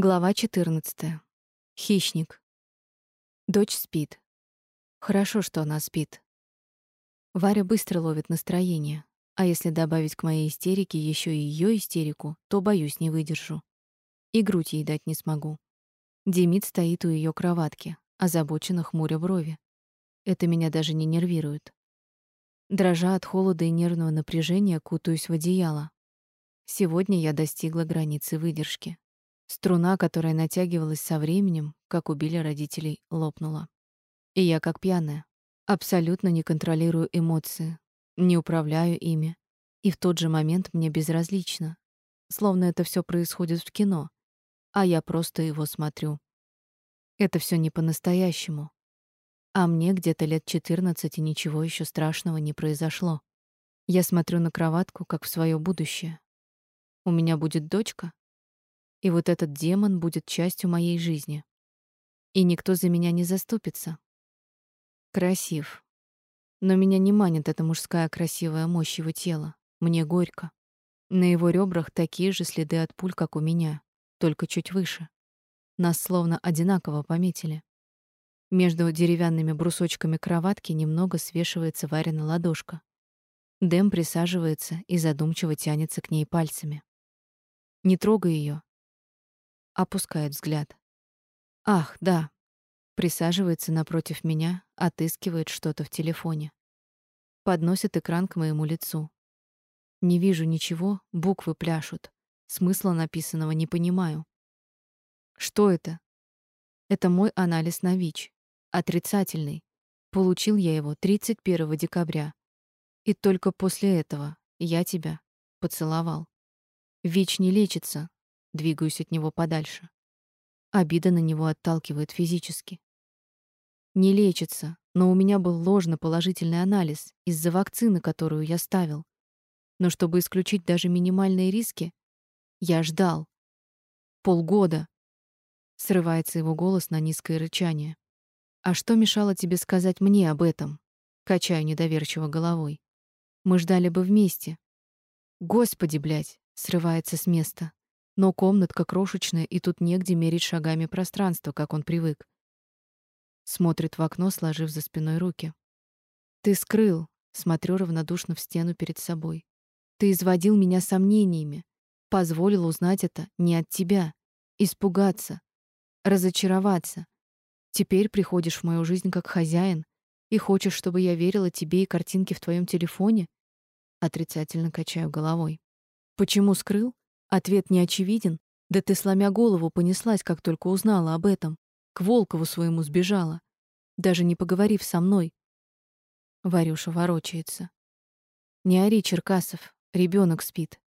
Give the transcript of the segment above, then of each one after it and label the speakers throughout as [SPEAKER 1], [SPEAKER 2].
[SPEAKER 1] Глава 14. Хищник. Дочь спит. Хорошо, что она спит. Варя быстро ловит настроение, а если добавить к моей истерике еще и ее истерику, то, боюсь, не выдержу. И грудь ей дать не смогу. Демид стоит у ее кроватки, озабоченно хмуря брови. Это меня даже не нервирует. Дрожа от холода и нервного напряжения, кутаюсь в одеяло. Сегодня я достигла границы выдержки. Струна, которая натягивалась со временем, как убили родителей, лопнула. И я как пьяная, абсолютно не контролирую эмоции, не управляю ими. И в тот же момент мне безразлично, словно это все происходит в кино, а я просто его смотрю. Это все не по-настоящему. А мне где-то лет 14 и ничего еще страшного не произошло. Я смотрю на кроватку, как в свое будущее. У меня будет дочка, и вот этот демон будет частью моей жизни. И никто за меня не заступится. Красив. Но меня не манит эта мужская красивая мощь его тела. Мне горько. На его ребрах такие же следы от пуль, как у меня, только чуть выше. Нас словно одинаково пометили. Между деревянными брусочками кроватки немного свешивается Варина ладошка. Дэм присаживается и задумчиво тянется к ней пальцами. Не трогай ее, опускает взгляд. Ах, да. Присаживается напротив меня, отыскивает что-то в телефоне. Подносит экран к моему лицу. Не вижу ничего, буквы пляшут. Смысла написанного не понимаю. Что это? Это мой анализ на ВИЧ. Отрицательный. Получил я его 31 декабря. И только после этого я тебя поцеловал. ВИЧ не лечится, Двигаюсь от него подальше. Обида на него отталкивает физически. Не лечится, но у меня был ложно-положительный анализ из-за вакцины, которую я ставил. Но чтобы исключить даже минимальные риски, я ждал. Полгода. Срывается его голос на низкое рычание. А что мешало тебе сказать мне об этом? Качаю недоверчиво головой. Мы ждали бы вместе. Господи, блядь, срывается с места. Но комнатка крошечная, и тут негде мерить шагами пространство, как он привык. Смотрит в окно, сложив за спиной руки. Ты скрыл, смотрю равнодушно в стену перед собой. Ты изводил меня сомнениями, позволил узнать это не от тебя, испугаться, разочароваться. Теперь приходишь в мою жизнь как хозяин и хочешь, чтобы я верила тебе и картинке в твоем телефоне? Отрицательно качаю головой. Почему скрыл? Ответ не очевиден. Да ты, сломя голову, понеслась, как только узнала об этом. К Волкову своему сбежала, даже не поговорив со мной. Варюша ворочается. Не ори, Черкасов, ребенок спит.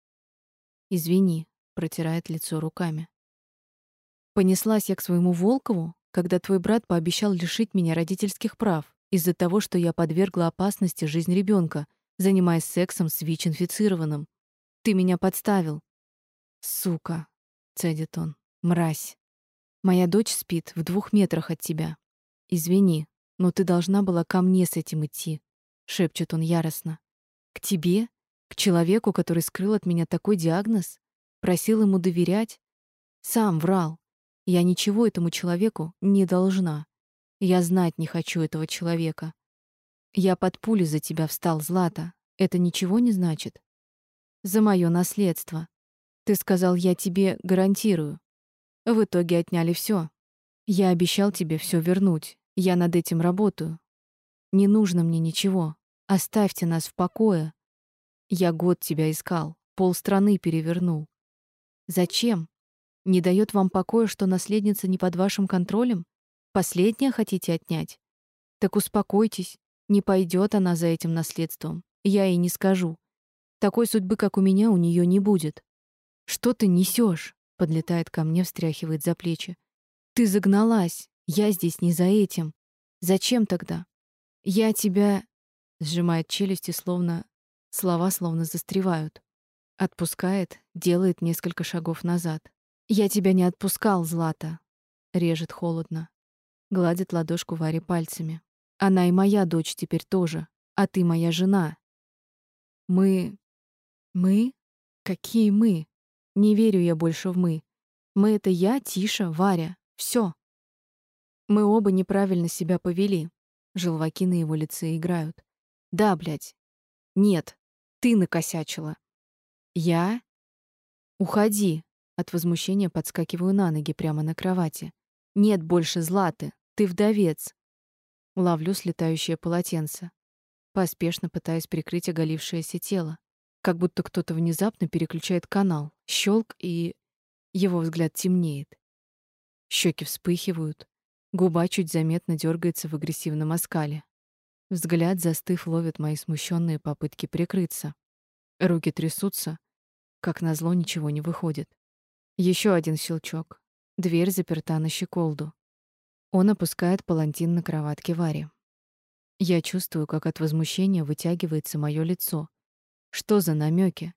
[SPEAKER 1] Извини, протирает лицо руками. Понеслась я к своему Волкову, когда твой брат пообещал лишить меня родительских прав из-за того, что я подвергла опасности жизнь ребенка, занимаясь сексом с ВИЧ-инфицированным. Ты меня подставил. «Сука!» — цедит он. «Мразь! Моя дочь спит в двух метрах от тебя. Извини, но ты должна была ко мне с этим идти», — шепчет он яростно. «К тебе? К человеку, который скрыл от меня такой диагноз? Просил ему доверять? Сам врал. Я ничего этому человеку не должна. Я знать не хочу этого человека. Я под пулю за тебя встал, Злата. Это ничего не значит? За мое наследство. Ты сказал, я тебе гарантирую. В итоге отняли все. Я обещал тебе все вернуть. Я над этим работаю. Не нужно мне ничего. Оставьте нас в покое. Я год тебя искал, полстраны перевернул. Зачем? Не дает вам покоя, что наследница не под вашим контролем? Последнее хотите отнять? Так успокойтесь. Не пойдет она за этим наследством. Я ей не скажу. Такой судьбы, как у меня, у нее не будет. Что ты несешь? Подлетает ко мне, встряхивает за плечи. Ты загналась. Я здесь не за этим. Зачем тогда? Я тебя сжимает челюсти, словно слова словно застревают. Отпускает, делает несколько шагов назад. Я тебя не отпускал, Злата. Режет холодно. Гладит ладошку Варе пальцами. Она и моя дочь теперь тоже, а ты моя жена. Мы мы? Какие мы? Не верю я больше в «мы». Мы — это я, Тиша, Варя. Все. Мы оба неправильно себя повели. Желваки на его лице играют. Да, блядь. Нет, ты накосячила. Я? Уходи. От возмущения подскакиваю на ноги прямо на кровати. Нет больше Златы. Ты вдовец. Ловлю слетающее полотенце. Поспешно пытаюсь прикрыть оголившееся тело. Как будто кто-то внезапно переключает канал. Щелк, и его взгляд темнеет. Щеки вспыхивают. Губа чуть заметно дергается в агрессивном оскале. Взгляд, застыв, ловит мои смущенные попытки прикрыться. Руки трясутся. Как назло, ничего не выходит. Еще один щелчок. Дверь заперта на щеколду. Он опускает палантин на кроватке Вари. Я чувствую, как от возмущения вытягивается мое лицо. Что за намеки?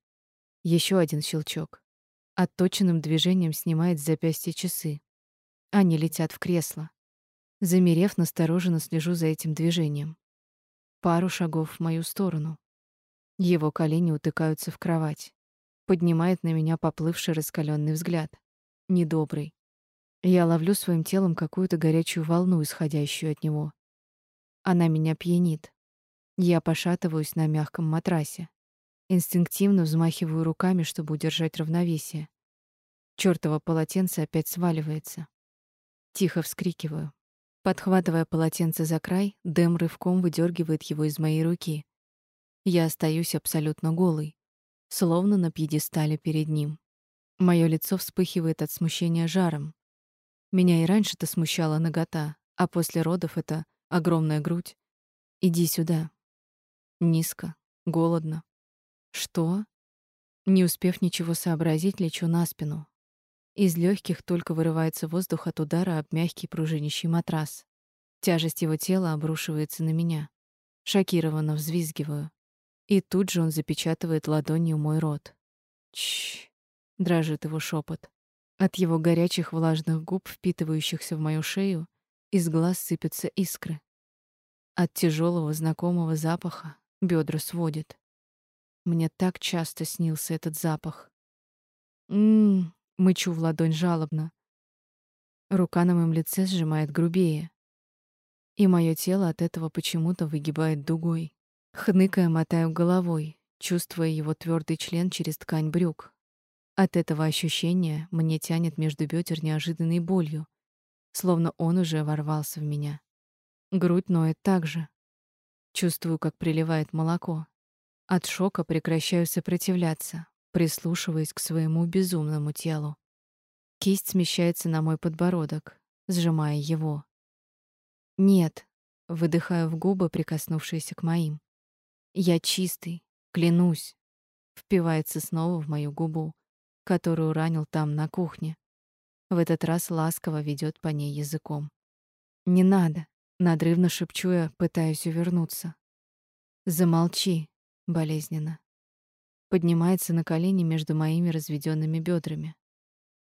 [SPEAKER 1] Еще один щелчок. Отточенным движением снимает с запястья часы. Они летят в кресло. Замерев, настороженно слежу за этим движением. Пару шагов в мою сторону. Его колени утыкаются в кровать. Поднимает на меня поплывший раскаленный взгляд. Недобрый. Я ловлю своим телом какую-то горячую волну, исходящую от него. Она меня пьянит. Я пошатываюсь на мягком матрасе. Инстинктивно взмахиваю руками, чтобы удержать равновесие. Чёртово полотенце опять сваливается. Тихо вскрикиваю. Подхватывая полотенце за край, Дэм рывком выдергивает его из моей руки. Я остаюсь абсолютно голой, словно на пьедестале перед ним. Моё лицо вспыхивает от смущения жаром. Меня и раньше-то смущала нагота, а после родов это огромная грудь. Иди сюда. Низко, голодно. Что? Не успев ничего сообразить, лечу на спину. Из легких только вырывается воздух от удара об мягкий пружинящий матрас. Тяжесть его тела обрушивается на меня. Шокированно взвизгиваю. И тут же он запечатывает ладонью мой рот. Чш. дрожит его шепот. От его горячих влажных губ, впитывающихся в мою шею, из глаз сыпятся искры. От тяжелого знакомого запаха бедра сводит. Мне так часто снился этот запах. Мм, мычу в ладонь жалобно. Рука на моем лице сжимает грубее. И мое тело от этого почему-то выгибает дугой. Хныкая мотаю головой, чувствуя его твердый член через ткань брюк, от этого ощущения мне тянет между бедер неожиданной болью, словно он уже ворвался в меня. Грудь ноет так же. Чувствую, как приливает молоко. От шока прекращаю сопротивляться, прислушиваясь к своему безумному телу. Кисть смещается на мой подбородок, сжимая его. «Нет», — выдыхаю в губы, прикоснувшиеся к моим. «Я чистый, клянусь», — впивается снова в мою губу которую ранил там, на кухне. В этот раз ласково ведет по ней языком. «Не надо!» — надрывно шепчу я, пытаюсь увернуться. «Замолчи!» — болезненно. Поднимается на колени между моими разведенными бедрами.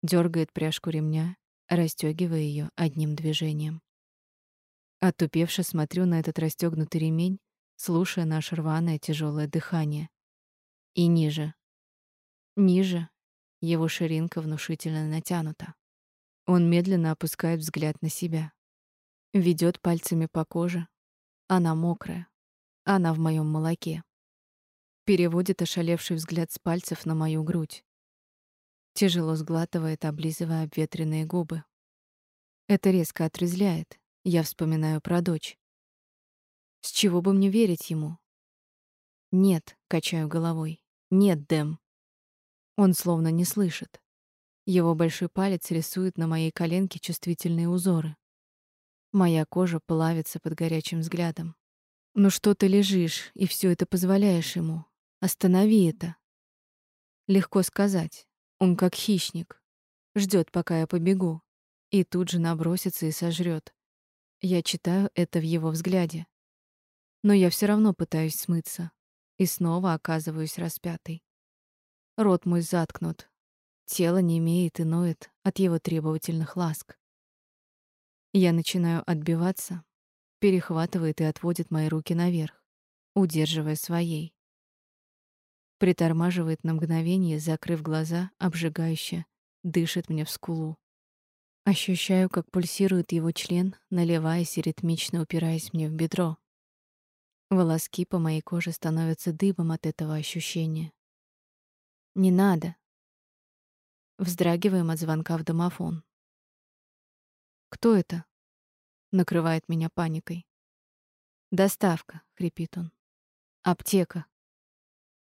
[SPEAKER 1] дергает пряжку ремня, расстегивая ее одним движением. Отупевше смотрю на этот расстегнутый ремень, слушая наше рваное тяжелое дыхание. И ниже. Ниже, его ширинка внушительно натянута. Он медленно опускает взгляд на себя. Ведет пальцами по коже. Она мокрая. Она в моем молоке. Переводит ошалевший взгляд с пальцев на мою грудь. Тяжело сглатывает, облизывая обветренные губы. Это резко отрезляет. Я вспоминаю про дочь. С чего бы мне верить ему? Нет, качаю головой. Нет, Дэм. Он словно не слышит. Его большой палец рисует на моей коленке чувствительные узоры. Моя кожа плавится под горячим взглядом. «Ну что ты лежишь и все это позволяешь ему? Останови это!» Легко сказать. Он как хищник. ждет, пока я побегу. И тут же набросится и сожрет. Я читаю это в его взгляде. Но я все равно пытаюсь смыться. И снова оказываюсь распятой. Рот мой заткнут. Тело не имеет и ноет от его требовательных ласк. Я начинаю отбиваться, перехватывает и отводит мои руки наверх, удерживая своей. Притормаживает на мгновение, закрыв глаза обжигающе, дышит мне в скулу. Ощущаю, как пульсирует его член, наливаясь и ритмично упираясь мне в бедро. Волоски по моей коже становятся дыбом от этого ощущения. Не надо. Вздрагиваем от звонка в домофон. Кто это? Накрывает меня паникой. Доставка, хрипит он. Аптека.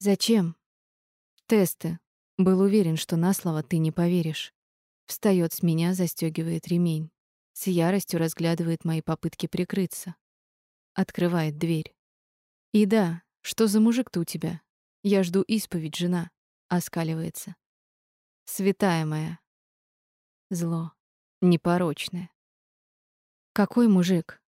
[SPEAKER 1] Зачем? Тесты. Был уверен, что на слово ты не поверишь. Встает с меня, застегивает ремень. С яростью разглядывает мои попытки прикрыться. Открывает дверь. И да, что за мужик-то у тебя? Я жду исповедь, жена. Оскаливается. Святая моя. Зло. Непорочное. Какой мужик?